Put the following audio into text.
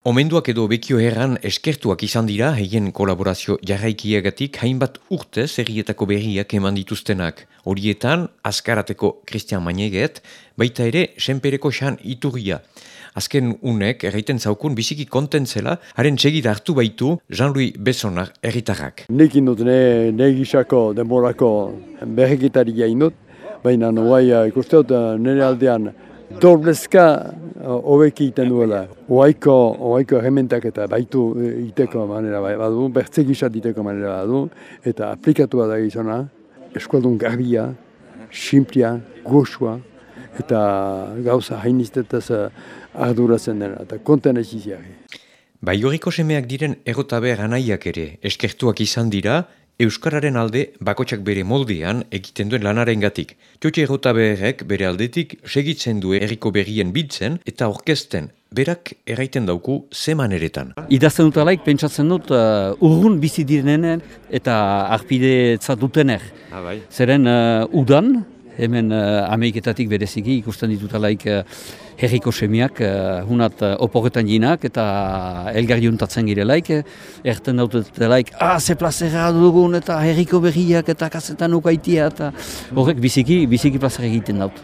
Omenduak edo bekio herran eskertuak izan dira heien kolaborazio jarraikiagatik hainbat urte zerrietako berriak eman dituztenak. Horietan, askarateko Christian Maineget, baita ere, senpereko xan iturria. Azken unek, erraiten zaukun, biziki kontentzela, haren txegit hartu baitu Jean-Louis Bessonar erritarrak. Nik indut, ne, ne gisako, demorako berrekitari gainut, baina nuai ikusteot nire aldean doblezka hobeki iten duela. Oaiko, oaiko rementak eta baitu iteko manera bai badu, bertze gisat iteko manera badu, eta aplikatu da gizona, eskualdun garbia, simplia, goxua, eta gauza hainiztetaz arduratzen dena, eta konten ez iziari. Bai horiko semeak diren erotaber anaiak ere, eskertuak izan dira, Euskararen alde bakotsak bere moldean egiten duen lanaren gatik. Txotxe erotaberrek bere aldetik segitzen du erriko berrien biltzen eta orkesten berak erraiten dauku zeman eretan. Idazten dut alaik, pentsatzen dut, uh, urrun bizi direnen eta arpide dutener. Ah, bai. Zeren uh, udan, hemen uh, Ameriketatik bereziki ikusten ditut alaik uh, herriko semiak, uh, hunat uh, oporretan jinak eta elgar juntatzen girelaik, erten dut alaik, ah, ze plazera dugun eta herriko berriak eta kasetan ukaitia eta horrek biziki, biziki plazera egiten dut.